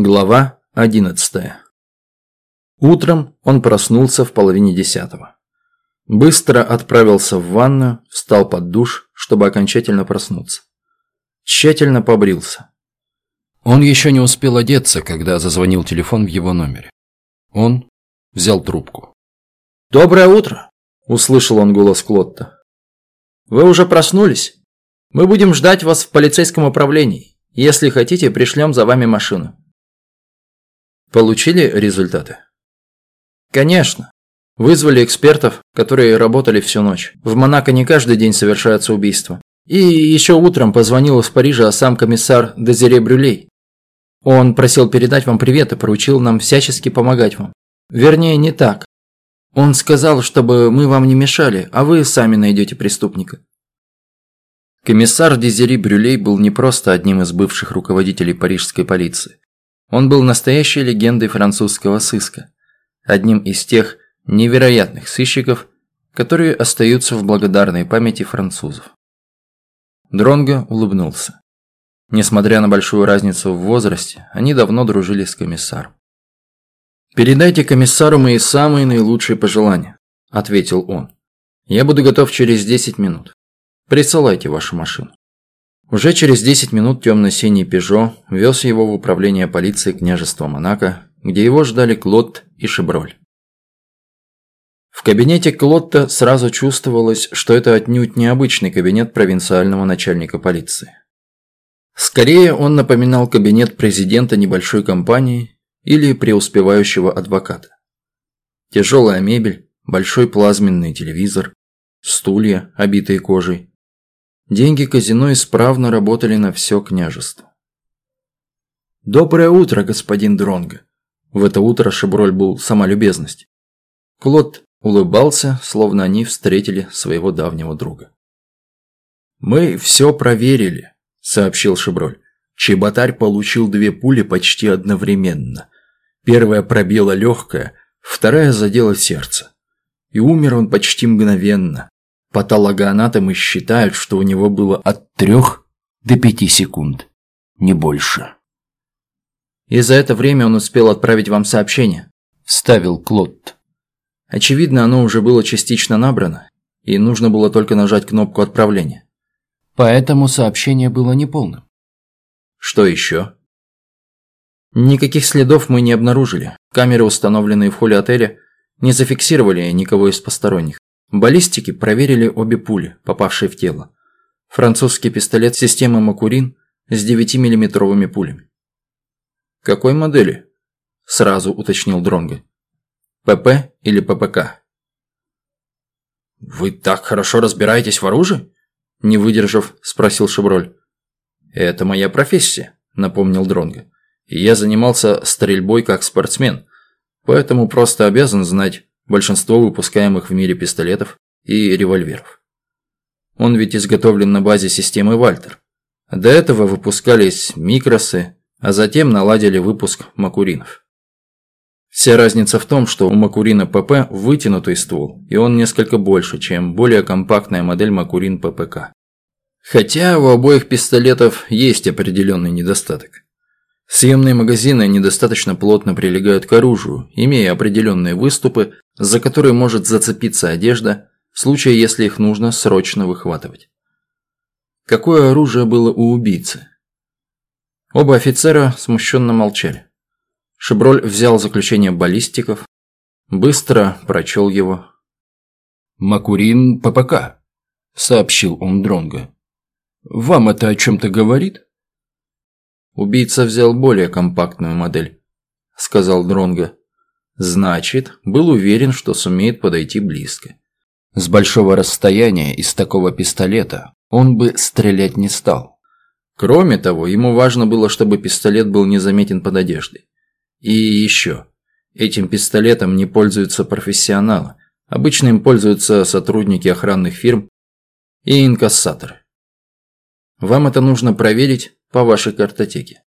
Глава 11 Утром он проснулся в половине десятого. Быстро отправился в ванную, встал под душ, чтобы окончательно проснуться. Тщательно побрился. Он еще не успел одеться, когда зазвонил телефон в его номере. Он взял трубку. «Доброе утро!» – услышал он голос Клотта. «Вы уже проснулись? Мы будем ждать вас в полицейском управлении. Если хотите, пришлем за вами машину». Получили результаты? Конечно. Вызвали экспертов, которые работали всю ночь. В Монако не каждый день совершаются убийства. И еще утром позвонил из Парижа сам комиссар Дезире Брюлей. Он просил передать вам привет и поручил нам всячески помогать вам. Вернее, не так. Он сказал, чтобы мы вам не мешали, а вы сами найдете преступника. Комиссар Дезири Брюлей был не просто одним из бывших руководителей парижской полиции. Он был настоящей легендой французского сыска, одним из тех невероятных сыщиков, которые остаются в благодарной памяти французов. Дронго улыбнулся. Несмотря на большую разницу в возрасте, они давно дружили с комиссаром. «Передайте комиссару мои самые наилучшие пожелания», – ответил он. «Я буду готов через 10 минут. Присылайте вашу машину». Уже через 10 минут темно-синий «Пежо» вез его в управление полиции княжества Монако, где его ждали Клод и Шеброль. В кабинете Клотта сразу чувствовалось, что это отнюдь необычный кабинет провинциального начальника полиции. Скорее, он напоминал кабинет президента небольшой компании или преуспевающего адвоката. Тяжелая мебель, большой плазменный телевизор, стулья, обитые кожей, Деньги казино исправно работали на все княжество. «Доброе утро, господин Дронго!» В это утро Шеброль был сама любезность. Клод улыбался, словно они встретили своего давнего друга. «Мы все проверили», – сообщил Шеброль. Чеботарь получил две пули почти одновременно. Первая пробила легкое, вторая задела сердце. И умер он почти мгновенно, Патологоанатомы считают, что у него было от трех до пяти секунд, не больше. «И за это время он успел отправить вам сообщение», – вставил Клод. Очевидно, оно уже было частично набрано, и нужно было только нажать кнопку отправления. Поэтому сообщение было неполным. Что еще? Никаких следов мы не обнаружили. Камеры, установленные в холле отеля, не зафиксировали никого из посторонних. Баллистики проверили обе пули, попавшие в тело. Французский пистолет системы Макурин с 9-миллиметровыми пулями. «Какой модели?» – сразу уточнил Дронго. «ПП или ППК?» «Вы так хорошо разбираетесь в оружии?» – не выдержав, спросил Шевроль. «Это моя профессия», – напомнил Дронго. «И я занимался стрельбой как спортсмен, поэтому просто обязан знать большинство выпускаемых в мире пистолетов и револьверов. Он ведь изготовлен на базе системы Вальтер. До этого выпускались микросы, а затем наладили выпуск макуринов. Вся разница в том, что у Макурина ПП вытянутый ствол, и он несколько больше, чем более компактная модель Макурин ППК. Хотя у обоих пистолетов есть определенный недостаток. Съемные магазины недостаточно плотно прилегают к оружию, имея определенные выступы, за которые может зацепиться одежда, в случае, если их нужно срочно выхватывать. Какое оружие было у убийцы? Оба офицера смущенно молчали. Шеброль взял заключение баллистиков, быстро прочел его. «Макурин ППК», – сообщил он Дронго. «Вам это о чем-то говорит?» Убийца взял более компактную модель, сказал Дронго. Значит, был уверен, что сумеет подойти близко. С большого расстояния из такого пистолета он бы стрелять не стал. Кроме того, ему важно было, чтобы пистолет был незаметен под одеждой. И еще. Этим пистолетом не пользуются профессионалы. Обычно им пользуются сотрудники охранных фирм и инкассаторы. Вам это нужно проверить по вашей картотеке.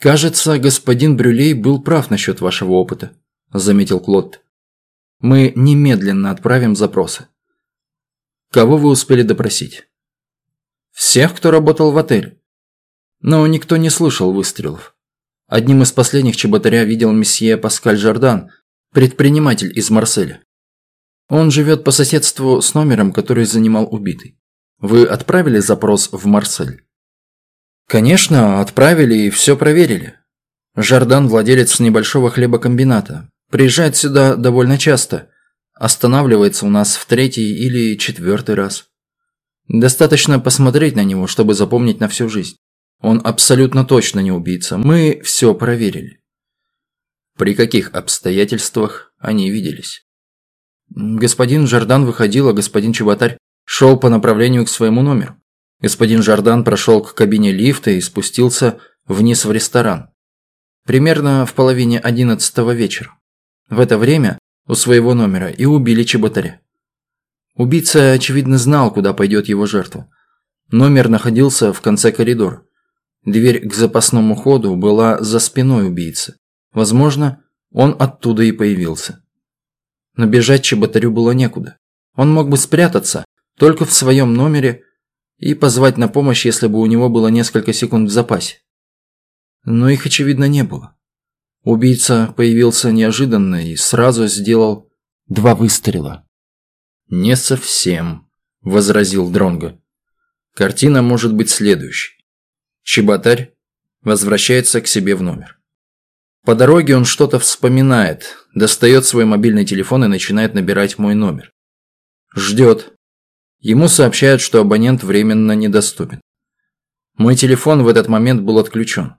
«Кажется, господин Брюлей был прав насчет вашего опыта», – заметил Клод. «Мы немедленно отправим запросы». «Кого вы успели допросить?» «Всех, кто работал в отеле. Но никто не слышал выстрелов. Одним из последних чеботаря видел месье Паскаль Жордан, предприниматель из Марселя. Он живет по соседству с номером, который занимал убитый. Вы отправили запрос в Марсель? Конечно, отправили и все проверили. Жордан – владелец небольшого хлебокомбината. Приезжает сюда довольно часто. Останавливается у нас в третий или четвертый раз. Достаточно посмотреть на него, чтобы запомнить на всю жизнь. Он абсолютно точно не убийца. Мы все проверили. При каких обстоятельствах они виделись? Господин Жордан выходил, а господин Чеботарь шел по направлению к своему номеру. Господин Жордан прошел к кабине лифта и спустился вниз в ресторан. Примерно в половине одиннадцатого вечера. В это время у своего номера и убили Чеботаря. Убийца, очевидно, знал, куда пойдет его жертва. Номер находился в конце коридора. Дверь к запасному ходу была за спиной убийцы. Возможно, он оттуда и появился. Но бежать Чеботарю было некуда. Он мог бы спрятаться только в своем номере и позвать на помощь, если бы у него было несколько секунд в запасе но их, очевидно, не было. Убийца появился неожиданно и сразу сделал два выстрела. «Не совсем», – возразил Дронго. «Картина может быть следующей. Чеботарь возвращается к себе в номер. По дороге он что-то вспоминает, достает свой мобильный телефон и начинает набирать мой номер. Ждет. Ему сообщают, что абонент временно недоступен. Мой телефон в этот момент был отключен.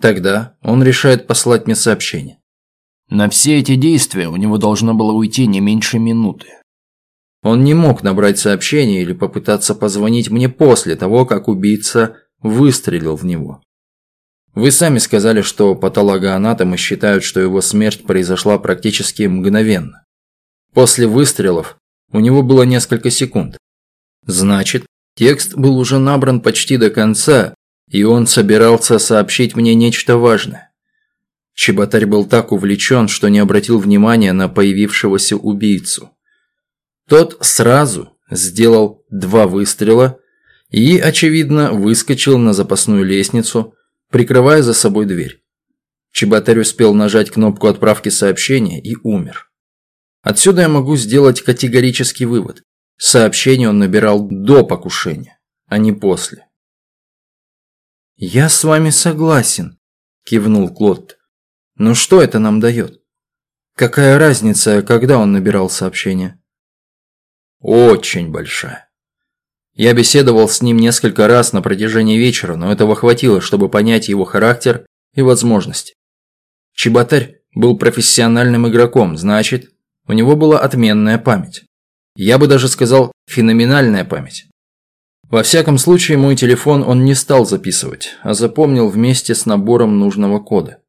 Тогда он решает послать мне сообщение. На все эти действия у него должно было уйти не меньше минуты. Он не мог набрать сообщение или попытаться позвонить мне после того, как убийца выстрелил в него. Вы сами сказали, что патологоанатомы считают, что его смерть произошла практически мгновенно. После выстрелов у него было несколько секунд. Значит, текст был уже набран почти до конца, и он собирался сообщить мне нечто важное. Чеботарь был так увлечен, что не обратил внимания на появившегося убийцу. Тот сразу сделал два выстрела и, очевидно, выскочил на запасную лестницу, прикрывая за собой дверь. Чеботарь успел нажать кнопку отправки сообщения и умер. Отсюда я могу сделать категорический вывод. Сообщение он набирал до покушения, а не после. «Я с вами согласен», – кивнул Клод. «Но что это нам дает? Какая разница, когда он набирал сообщение?» «Очень большая. Я беседовал с ним несколько раз на протяжении вечера, но этого хватило, чтобы понять его характер и возможности. Чеботарь был профессиональным игроком, значит, у него была отменная память. Я бы даже сказал, феноменальная память. Во всяком случае, мой телефон он не стал записывать, а запомнил вместе с набором нужного кода.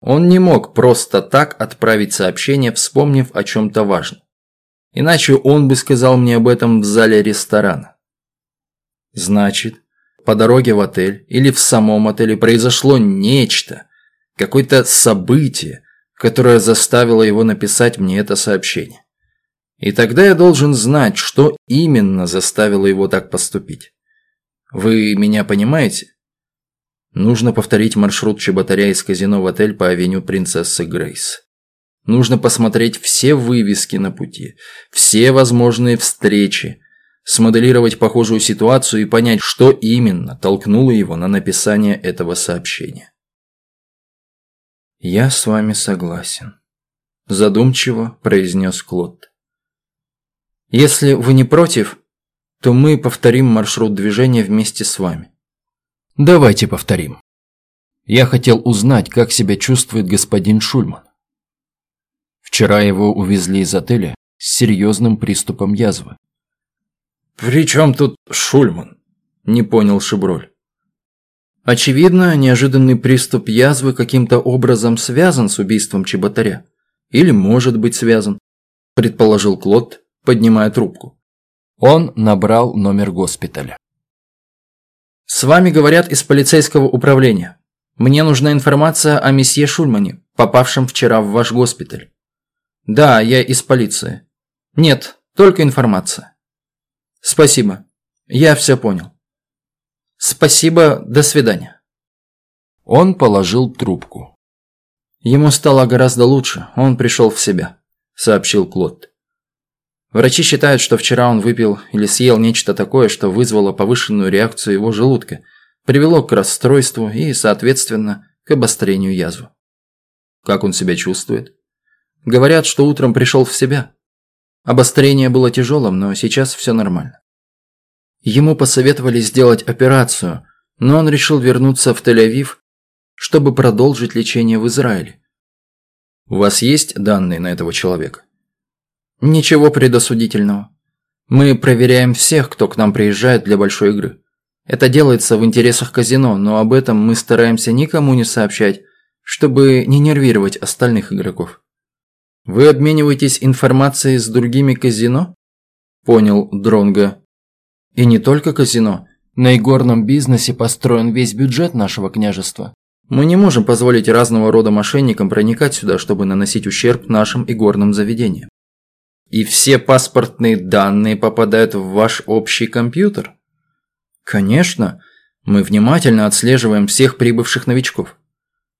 Он не мог просто так отправить сообщение, вспомнив о чем-то важном. Иначе он бы сказал мне об этом в зале ресторана. Значит, по дороге в отель или в самом отеле произошло нечто, какое-то событие, которое заставило его написать мне это сообщение. И тогда я должен знать, что именно заставило его так поступить. Вы меня понимаете? Нужно повторить маршрут Чеботаря из казино в отель по авеню Принцессы Грейс. Нужно посмотреть все вывески на пути, все возможные встречи, смоделировать похожую ситуацию и понять, что именно толкнуло его на написание этого сообщения. «Я с вами согласен», – задумчиво произнес Клод. Если вы не против, то мы повторим маршрут движения вместе с вами. Давайте повторим. Я хотел узнать, как себя чувствует господин Шульман. Вчера его увезли из отеля с серьезным приступом язвы. «При чем тут Шульман?» – не понял Шиброль. Очевидно, неожиданный приступ язвы каким-то образом связан с убийством Чеботаря. Или может быть связан, предположил Клод, поднимая трубку. Он набрал номер госпиталя. «С вами говорят из полицейского управления. Мне нужна информация о месье Шульмане, попавшем вчера в ваш госпиталь». «Да, я из полиции». «Нет, только информация». «Спасибо. Я все понял». «Спасибо, до свидания». Он положил трубку. Ему стало гораздо лучше, он пришел в себя, сообщил Клод. Врачи считают, что вчера он выпил или съел нечто такое, что вызвало повышенную реакцию его желудка, привело к расстройству и, соответственно, к обострению язвы. Как он себя чувствует? Говорят, что утром пришел в себя. Обострение было тяжелым, но сейчас все нормально. Ему посоветовали сделать операцию, но он решил вернуться в Тель-Авив, чтобы продолжить лечение в Израиле. У вас есть данные на этого человека? Ничего предосудительного. Мы проверяем всех, кто к нам приезжает для большой игры. Это делается в интересах казино, но об этом мы стараемся никому не сообщать, чтобы не нервировать остальных игроков. Вы обмениваетесь информацией с другими казино? Понял Дронга. И не только казино. На игорном бизнесе построен весь бюджет нашего княжества. Мы не можем позволить разного рода мошенникам проникать сюда, чтобы наносить ущерб нашим игорным заведениям. И все паспортные данные попадают в ваш общий компьютер? Конечно. Мы внимательно отслеживаем всех прибывших новичков.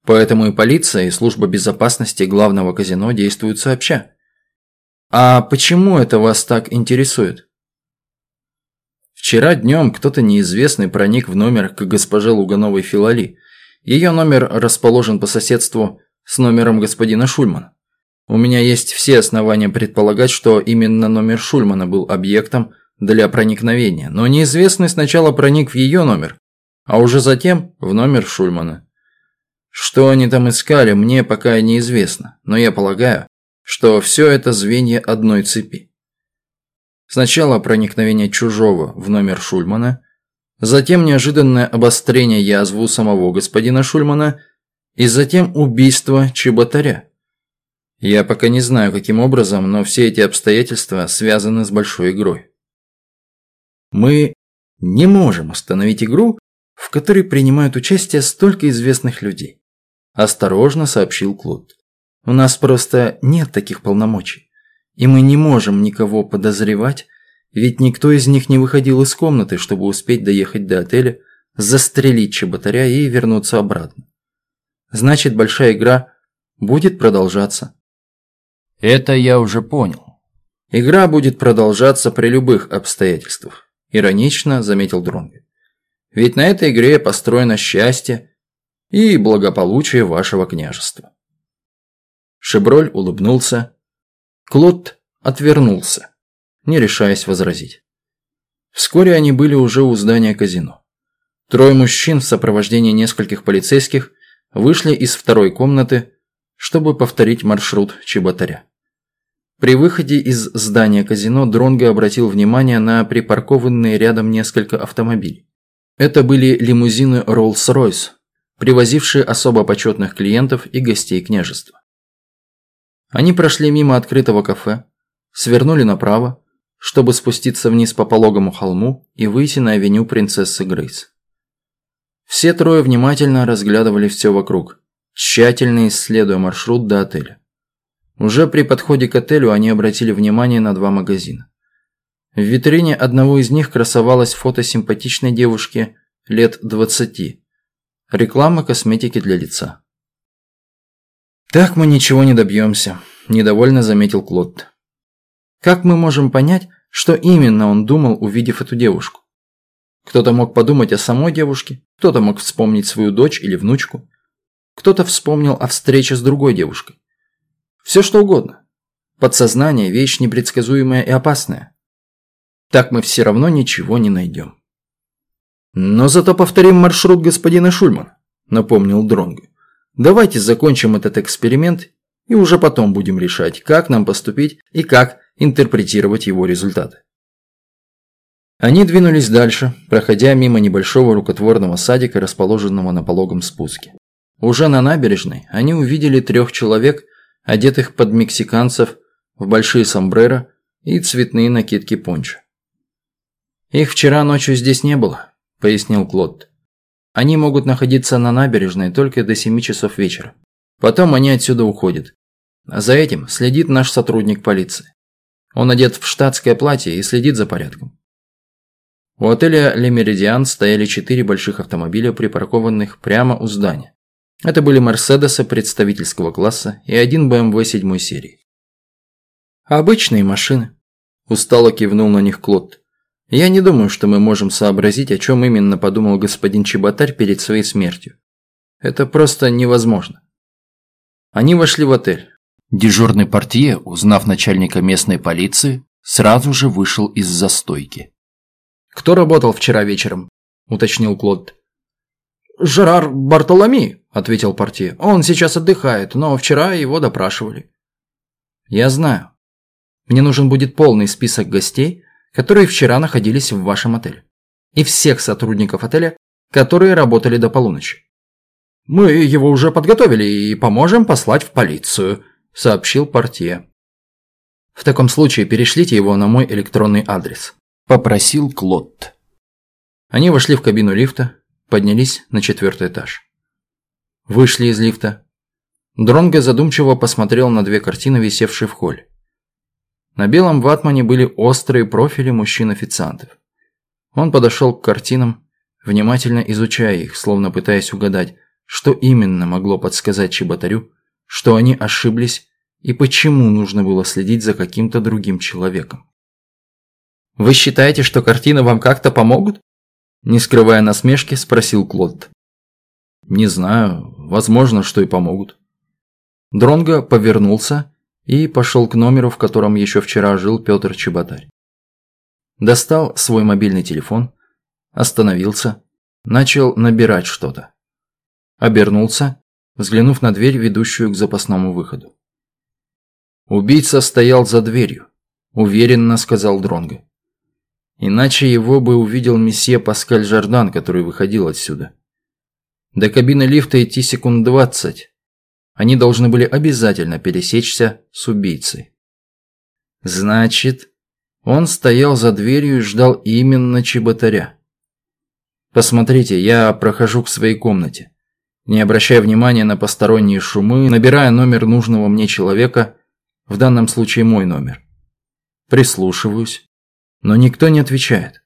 Поэтому и полиция, и служба безопасности главного казино действуют сообща. А почему это вас так интересует? Вчера днем кто-то неизвестный проник в номер к госпоже Лугановой Филали. Ее номер расположен по соседству с номером господина Шульмана. У меня есть все основания предполагать, что именно номер Шульмана был объектом для проникновения, но неизвестный сначала проник в ее номер, а уже затем в номер Шульмана. Что они там искали, мне пока неизвестно, но я полагаю, что все это звенья одной цепи. Сначала проникновение чужого в номер Шульмана, затем неожиданное обострение язвы у самого господина Шульмана и затем убийство Чеботаря. Я пока не знаю, каким образом, но все эти обстоятельства связаны с большой игрой. Мы не можем установить игру, в которой принимают участие столько известных людей. – осторожно сообщил Клод. «У нас просто нет таких полномочий, и мы не можем никого подозревать, ведь никто из них не выходил из комнаты, чтобы успеть доехать до отеля, застрелить чеботаря и вернуться обратно. Значит, большая игра будет продолжаться». «Это я уже понял». «Игра будет продолжаться при любых обстоятельствах», – иронично заметил Дронго. «Ведь на этой игре построено счастье, и благополучие вашего княжества». Шеброль улыбнулся. Клод отвернулся, не решаясь возразить. Вскоре они были уже у здания казино. Трое мужчин в сопровождении нескольких полицейских вышли из второй комнаты, чтобы повторить маршрут Чеботаря. При выходе из здания казино Дронго обратил внимание на припаркованные рядом несколько автомобилей. Это были лимузины Rolls-Royce, привозившие особо почетных клиентов и гостей княжества. Они прошли мимо открытого кафе, свернули направо, чтобы спуститься вниз по пологому холму и выйти на авеню принцессы Грейс. Все трое внимательно разглядывали все вокруг, тщательно исследуя маршрут до отеля. Уже при подходе к отелю они обратили внимание на два магазина. В витрине одного из них красовалось фото симпатичной девушки лет двадцати, Реклама косметики для лица. «Так мы ничего не добьемся», – недовольно заметил Клод. «Как мы можем понять, что именно он думал, увидев эту девушку? Кто-то мог подумать о самой девушке, кто-то мог вспомнить свою дочь или внучку, кто-то вспомнил о встрече с другой девушкой. Все что угодно. Подсознание – вещь непредсказуемая и опасная. Так мы все равно ничего не найдем. «Но зато повторим маршрут господина Шульмана», – напомнил Дронго. «Давайте закончим этот эксперимент и уже потом будем решать, как нам поступить и как интерпретировать его результаты». Они двинулись дальше, проходя мимо небольшого рукотворного садика, расположенного на пологом спуске. Уже на набережной они увидели трех человек, одетых под мексиканцев в большие сомбреро и цветные накидки пончо. Их вчера ночью здесь не было, пояснил Клод. Они могут находиться на набережной только до 7 часов вечера. Потом они отсюда уходят. А за этим следит наш сотрудник полиции. Он одет в штатское платье и следит за порядком. У отеля «Ле Меридиан» стояли четыре больших автомобиля, припаркованных прямо у здания. Это были «Мерседесы» представительского класса и один БМВ седьмой серии. «Обычные машины», – устало кивнул на них Клод. «Я не думаю, что мы можем сообразить, о чем именно подумал господин Чеботарь перед своей смертью. Это просто невозможно». Они вошли в отель. Дежурный портье, узнав начальника местной полиции, сразу же вышел из застойки. «Кто работал вчера вечером?» – уточнил Клод. «Жерар Бартоломи», – ответил портье. «Он сейчас отдыхает, но вчера его допрашивали». «Я знаю. Мне нужен будет полный список гостей, которые вчера находились в вашем отеле. И всех сотрудников отеля, которые работали до полуночи». «Мы его уже подготовили и поможем послать в полицию», – сообщил портье. «В таком случае перешлите его на мой электронный адрес». – попросил Клод. Они вошли в кабину лифта, поднялись на четвертый этаж. Вышли из лифта. Дронго задумчиво посмотрел на две картины, висевшие в холле. На белом ватмане были острые профили мужчин-официантов. Он подошел к картинам, внимательно изучая их, словно пытаясь угадать, что именно могло подсказать Чеботарю, что они ошиблись и почему нужно было следить за каким-то другим человеком. «Вы считаете, что картины вам как-то помогут?» Не скрывая насмешки, спросил Клод. «Не знаю. Возможно, что и помогут». Дронго повернулся и пошел к номеру, в котором еще вчера жил Петр Чеботарь. Достал свой мобильный телефон, остановился, начал набирать что-то. Обернулся, взглянув на дверь, ведущую к запасному выходу. Убийца стоял за дверью, уверенно сказал Дронго. Иначе его бы увидел месье Паскаль Жардан, который выходил отсюда. До кабины лифта идти секунд двадцать. Они должны были обязательно пересечься с убийцей. Значит, он стоял за дверью и ждал именно чеботаря. Посмотрите, я прохожу к своей комнате. Не обращая внимания на посторонние шумы, набирая номер нужного мне человека, в данном случае мой номер. Прислушиваюсь но никто не отвечает.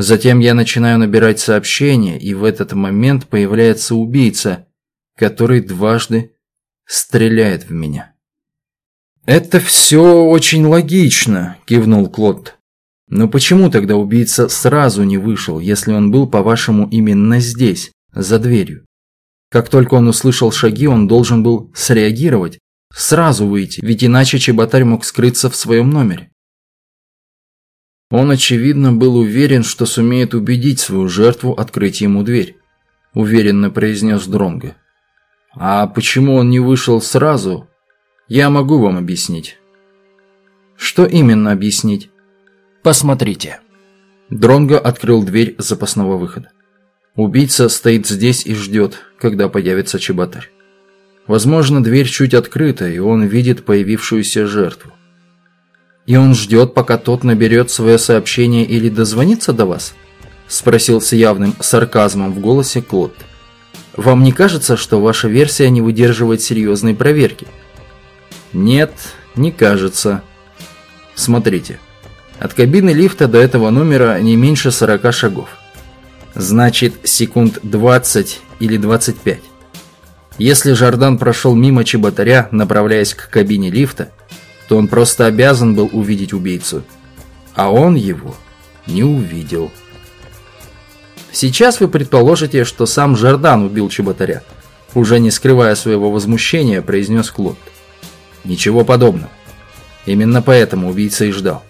Затем я начинаю набирать сообщения, и в этот момент появляется убийца, который дважды стреляет в меня. «Это все очень логично», – кивнул Клод. «Но почему тогда убийца сразу не вышел, если он был, по-вашему, именно здесь, за дверью? Как только он услышал шаги, он должен был среагировать, сразу выйти, ведь иначе Чеботарь мог скрыться в своем номере. Он, очевидно, был уверен, что сумеет убедить свою жертву открыть ему дверь. Уверенно произнес Дронго. А почему он не вышел сразу, я могу вам объяснить. Что именно объяснить? Посмотрите. Дронго открыл дверь запасного выхода. Убийца стоит здесь и ждет, когда появится чеботарь. Возможно, дверь чуть открыта, и он видит появившуюся жертву. «И он ждет, пока тот наберет свое сообщение или дозвонится до вас?» – спросил с явным сарказмом в голосе Клод. «Вам не кажется, что ваша версия не выдерживает серьезной проверки?» «Нет, не кажется. Смотрите, от кабины лифта до этого номера не меньше 40 шагов. Значит, секунд 20 или 25. Если Жардан прошел мимо чеботаря, направляясь к кабине лифта, то он просто обязан был увидеть убийцу. А он его не увидел. Сейчас вы предположите, что сам Жардан убил Чеботаря. Уже не скрывая своего возмущения, произнес Клод. Ничего подобного. Именно поэтому убийца и ждал.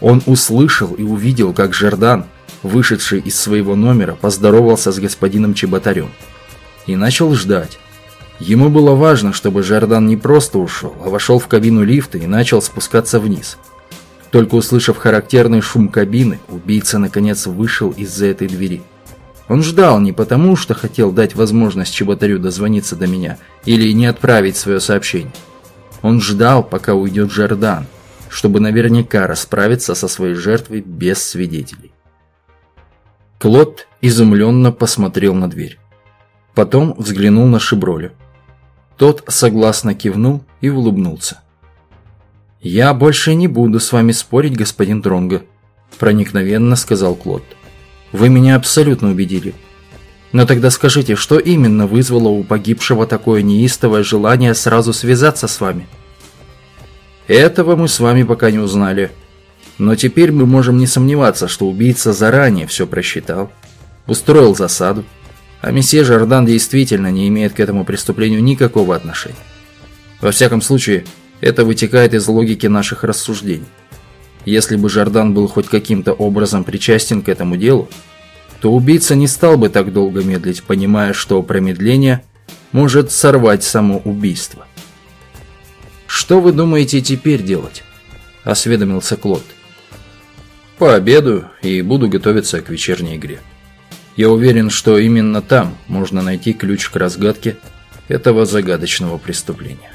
Он услышал и увидел, как Жардан, вышедший из своего номера, поздоровался с господином Чеботарем. И начал ждать. Ему было важно, чтобы Жардан не просто ушел, а вошел в кабину лифта и начал спускаться вниз. Только услышав характерный шум кабины, убийца наконец вышел из-за этой двери. Он ждал не потому, что хотел дать возможность Чеботарю дозвониться до меня или не отправить свое сообщение. Он ждал, пока уйдет Жардан, чтобы наверняка расправиться со своей жертвой без свидетелей. Клод изумленно посмотрел на дверь. Потом взглянул на Шиброля. Тот согласно кивнул и улыбнулся. «Я больше не буду с вами спорить, господин Дронго», – проникновенно сказал Клод. «Вы меня абсолютно убедили. Но тогда скажите, что именно вызвало у погибшего такое неистовое желание сразу связаться с вами?» «Этого мы с вами пока не узнали. Но теперь мы можем не сомневаться, что убийца заранее все просчитал, устроил засаду, а месье Жордан действительно не имеет к этому преступлению никакого отношения. Во всяком случае, это вытекает из логики наших рассуждений. Если бы Жордан был хоть каким-то образом причастен к этому делу, то убийца не стал бы так долго медлить, понимая, что промедление может сорвать само убийство. «Что вы думаете теперь делать?» – осведомился Клод. «Пообедаю и буду готовиться к вечерней игре. Я уверен, что именно там можно найти ключ к разгадке этого загадочного преступления».